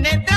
continente.